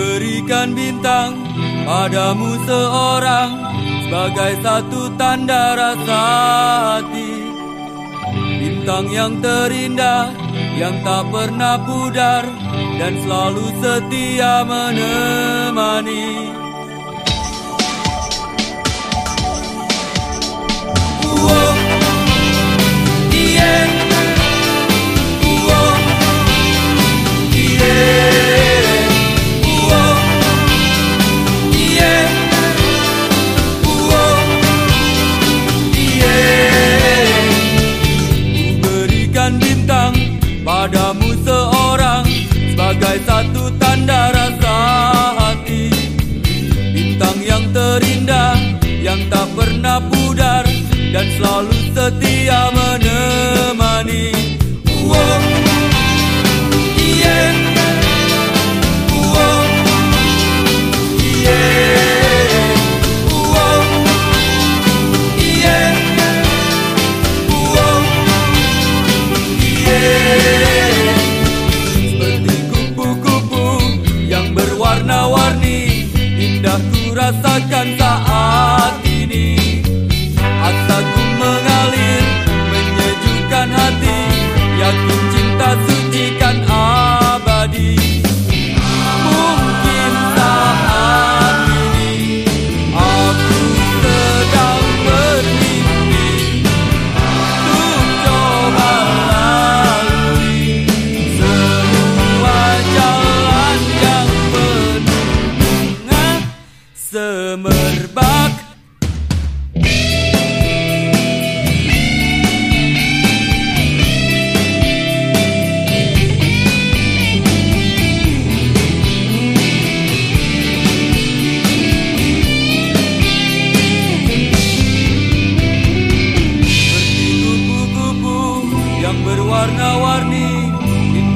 berikan bintang padamu seorang sebagai satu tanda rasa hati. Bintang yang terindah yang tak pernah pudar dan selalu setia menemani. Padamu seorang sebagai satu tanda rasa hati. Bintang yang terindah yang tak pernah pudar dan selalu setia menemani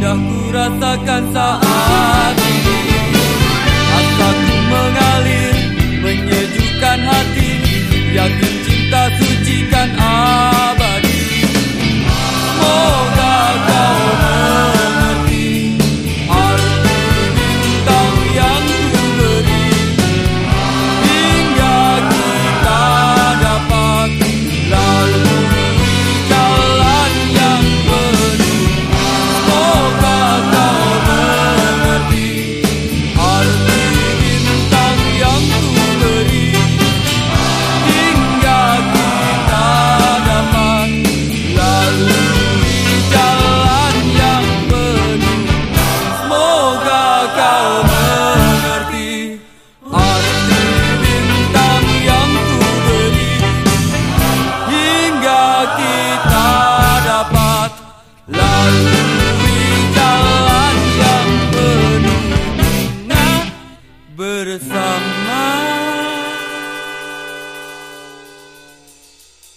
Indah ku rasakan saat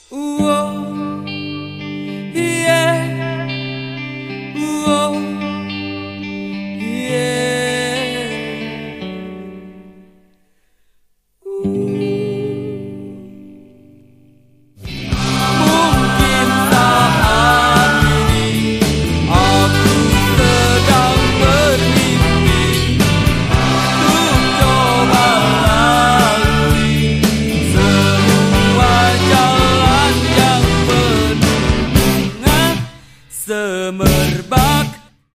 Whoa.